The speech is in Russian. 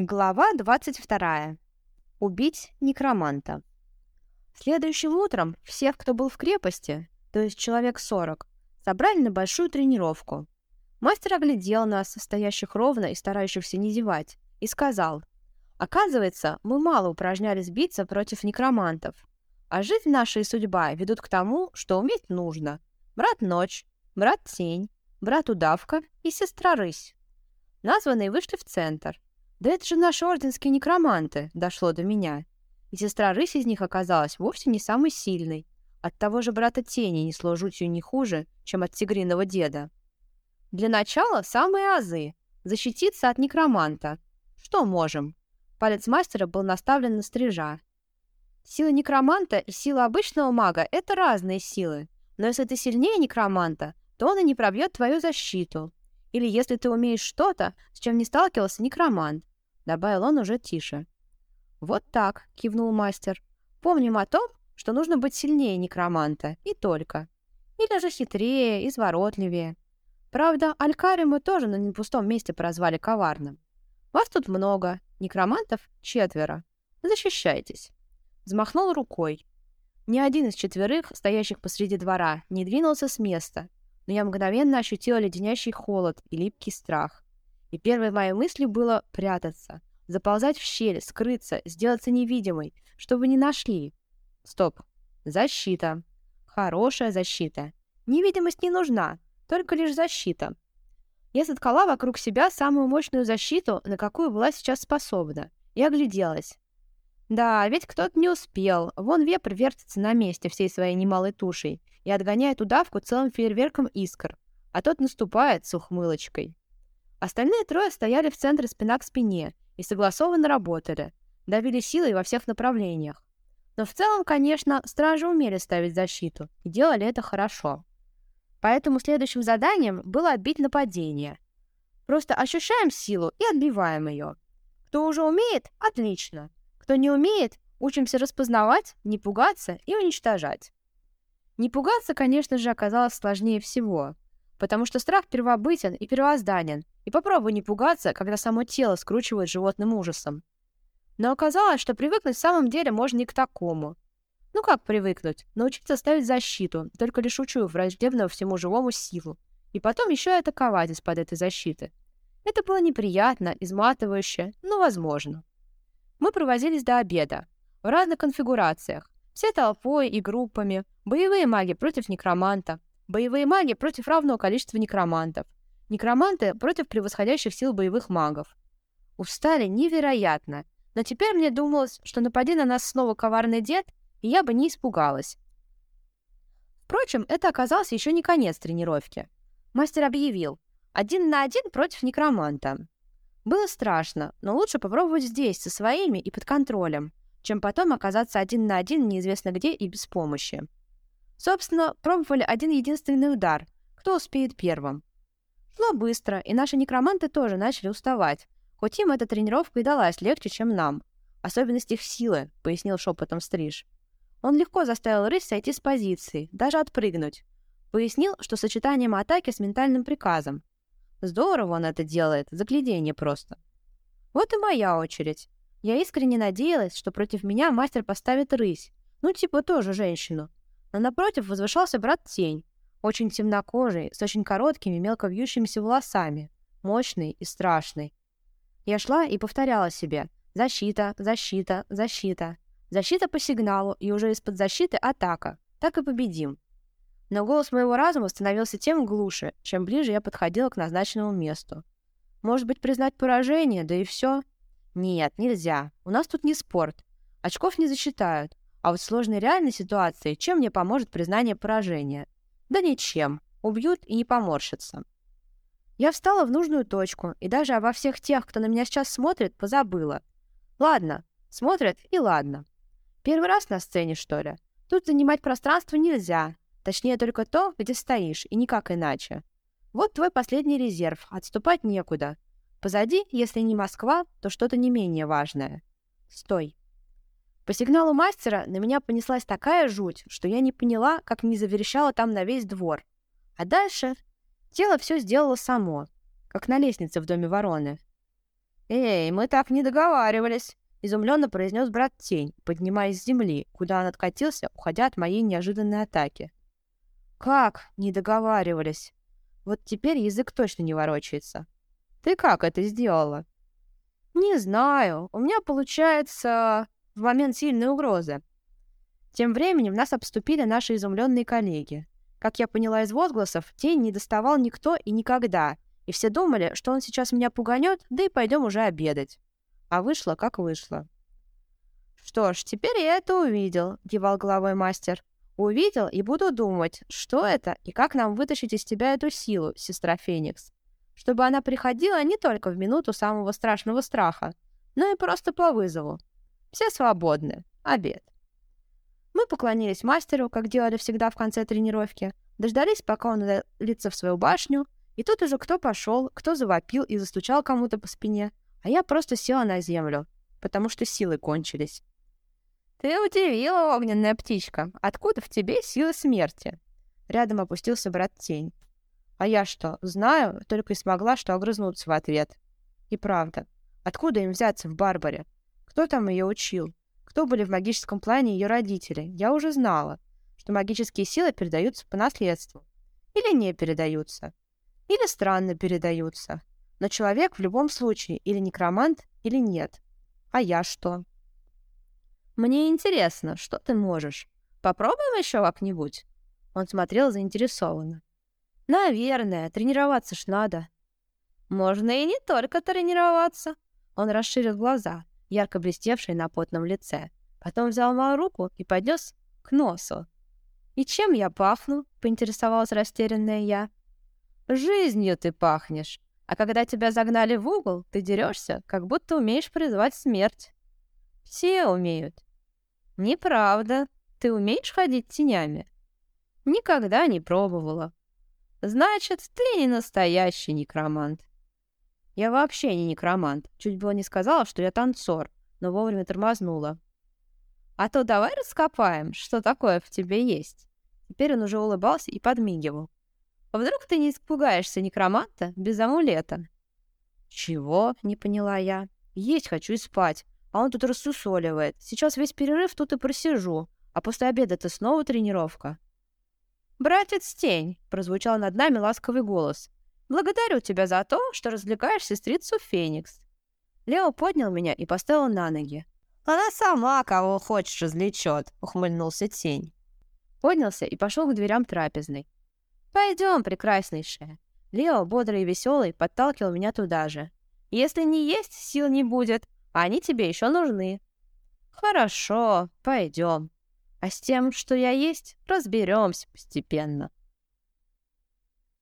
Глава 22. Убить некроманта. Следующим утром всех, кто был в крепости, то есть человек 40, собрали на большую тренировку. Мастер оглядел нас, стоящих ровно и старающихся не зевать, и сказал, «Оказывается, мы мало упражнялись биться против некромантов, а жизнь наша и судьба ведут к тому, что уметь нужно. Брат Ночь, брат Тень, брат Удавка и сестра Рысь. Названные вышли в центр – да это же наши орденские некроманты, дошло до меня. И сестра Рысь из них оказалась вовсе не самой сильной. От того же брата Тени несло жутью не хуже, чем от тигриного деда. Для начала самые азы. Защититься от некроманта. Что можем? Палец мастера был наставлен на стрижа. Сила некроманта и сила обычного мага — это разные силы. Но если ты сильнее некроманта, то он и не пробьет твою защиту. Или если ты умеешь что-то, с чем не сталкивался некромант добавил он уже тише. «Вот так», — кивнул мастер. «Помним о том, что нужно быть сильнее некроманта, и только. Или же хитрее, изворотливее. Правда, Алькари мы тоже на непустом месте прозвали коварным. Вас тут много, некромантов четверо. Защищайтесь». Взмахнул рукой. Ни один из четверых, стоящих посреди двора, не двинулся с места, но я мгновенно ощутила леденящий холод и липкий страх. И первой моей мыслью было прятаться, заползать в щель, скрыться, сделаться невидимой, чтобы не нашли. Стоп. Защита. Хорошая защита. Невидимость не нужна, только лишь защита. Я соткала вокруг себя самую мощную защиту, на какую была сейчас способна, и огляделась. Да, ведь кто-то не успел. Вон вепрь вертится на месте всей своей немалой тушей и отгоняет удавку целым фейерверком искр, а тот наступает с ухмылочкой. Остальные трое стояли в центре спина к спине и согласованно работали, давили силой во всех направлениях. Но в целом, конечно, стражи умели ставить защиту и делали это хорошо. Поэтому следующим заданием было отбить нападение. Просто ощущаем силу и отбиваем ее. Кто уже умеет – отлично. Кто не умеет – учимся распознавать, не пугаться и уничтожать. Не пугаться, конечно же, оказалось сложнее всего, потому что страх первобытен и первозданен, и попробуй не пугаться, когда само тело скручивает животным ужасом. Но оказалось, что привыкнуть в самом деле можно и к такому. Ну как привыкнуть? Научиться ставить защиту, только лишь учуяв враждебную всему живому силу. И потом еще и атаковать из-под этой защиты. Это было неприятно, изматывающе, но возможно. Мы провозились до обеда. В разных конфигурациях. Все толпой и группами. Боевые маги против некроманта. Боевые маги против равного количества некромантов. Некроманты против превосходящих сил боевых магов. Устали невероятно, но теперь мне думалось, что напади на нас снова коварный дед, и я бы не испугалась. Впрочем, это оказался еще не конец тренировки. Мастер объявил «один на один против некроманта». Было страшно, но лучше попробовать здесь, со своими и под контролем, чем потом оказаться один на один неизвестно где и без помощи. Собственно, пробовали один единственный удар, кто успеет первым. Шло быстро, и наши некроманты тоже начали уставать, хоть им эта тренировка и далась легче, чем нам. Особенность их силы, пояснил шепотом Стриж. Он легко заставил рысь сойти с позиции, даже отпрыгнуть. Пояснил, что сочетанием атаки с ментальным приказом. Здорово он это делает, загляденье просто. Вот и моя очередь. Я искренне надеялась, что против меня мастер поставит рысь, ну типа тоже женщину. Но напротив возвышался брат Тень, очень темнокожий, с очень короткими, мелко вьющимися волосами. Мощный и страшный. Я шла и повторяла себе «Защита, защита, защита». Защита по сигналу, и уже из-под защиты атака. Так и победим. Но голос моего разума становился тем глуше, чем ближе я подходила к назначенному месту. Может быть, признать поражение, да и все? Нет, нельзя. У нас тут не спорт. Очков не засчитают. А вот в сложной реальной ситуации чем мне поможет признание поражения? Да ничем. Убьют и не поморщатся. Я встала в нужную точку и даже обо всех тех, кто на меня сейчас смотрит, позабыла. Ладно, смотрят и ладно. Первый раз на сцене, что ли? Тут занимать пространство нельзя. Точнее, только то, где стоишь, и никак иначе. Вот твой последний резерв, отступать некуда. Позади, если не Москва, то что-то не менее важное. Стой. По сигналу мастера на меня понеслась такая жуть, что я не поняла, как не заверещала там на весь двор. А дальше тело все сделало само, как на лестнице в доме вороны. «Эй, мы так не договаривались!» — изумленно произнес брат Тень, поднимаясь с земли, куда он откатился, уходя от моей неожиданной атаки. «Как не договаривались? Вот теперь язык точно не ворочается. Ты как это сделала?» «Не знаю. У меня получается в момент сильной угрозы. Тем временем нас обступили наши изумленные коллеги. Как я поняла из возгласов, тень не доставал никто и никогда, и все думали, что он сейчас меня пуганет, да и пойдем уже обедать. А вышло, как вышло. «Что ж, теперь я это увидел», — кивал головой мастер. «Увидел и буду думать, что это и как нам вытащить из тебя эту силу, сестра Феникс. Чтобы она приходила не только в минуту самого страшного страха, но и просто по вызову. Все свободны. Обед». Мы поклонились мастеру, как делали всегда в конце тренировки, дождались, пока он удалится в свою башню, и тут уже кто пошел, кто завопил и застучал кому-то по спине, а я просто села на землю, потому что силы кончились. «Ты удивила, огненная птичка. Откуда в тебе силы смерти?» Рядом опустился брат Тень. А я что, знаю, только и смогла, что огрызнуться в ответ. И правда, откуда им взяться в Барбаре? Кто там ее учил? кто были в магическом плане ее родители, я уже знала, что магические силы передаются по наследству. Или не передаются. Или странно передаются. Но человек в любом случае или некромант, или нет. А я что? Мне интересно, что ты можешь. Попробуем еще как-нибудь? Он смотрел заинтересованно. Наверное, тренироваться ж надо. Можно и не только тренироваться. Он расширил глаза, ярко блестевшей на потном лице. Потом взял мою руку и поднес к носу. «И чем я пахну?» — поинтересовалась растерянная я. «Жизнью ты пахнешь, а когда тебя загнали в угол, ты дерешься, как будто умеешь призвать смерть». «Все умеют». «Неправда. Ты умеешь ходить тенями?» «Никогда не пробовала». «Значит, ты не настоящий некромант». Я вообще не некромант. Чуть было не сказала, что я танцор, но вовремя тормознула. А то давай раскопаем, что такое в тебе есть. Теперь он уже улыбался и подмигивал. А вдруг ты не испугаешься некроманта без амулета? Чего? Не поняла я. Есть хочу и спать. А он тут рассусоливает. Сейчас весь перерыв тут и просижу. А после обеда-то снова тренировка. «Братец Тень!» — прозвучал над нами ласковый голос. Благодарю тебя за то, что развлекаешь сестрицу Феникс». Лео поднял меня и поставил на ноги. «Она сама кого хочешь развлечет», — ухмыльнулся тень. Поднялся и пошел к дверям трапезной. «Пойдем, прекраснейшая». Лео, бодрый и веселый, подталкивал меня туда же. «Если не есть, сил не будет, а они тебе еще нужны». «Хорошо, пойдем. А с тем, что я есть, разберемся постепенно».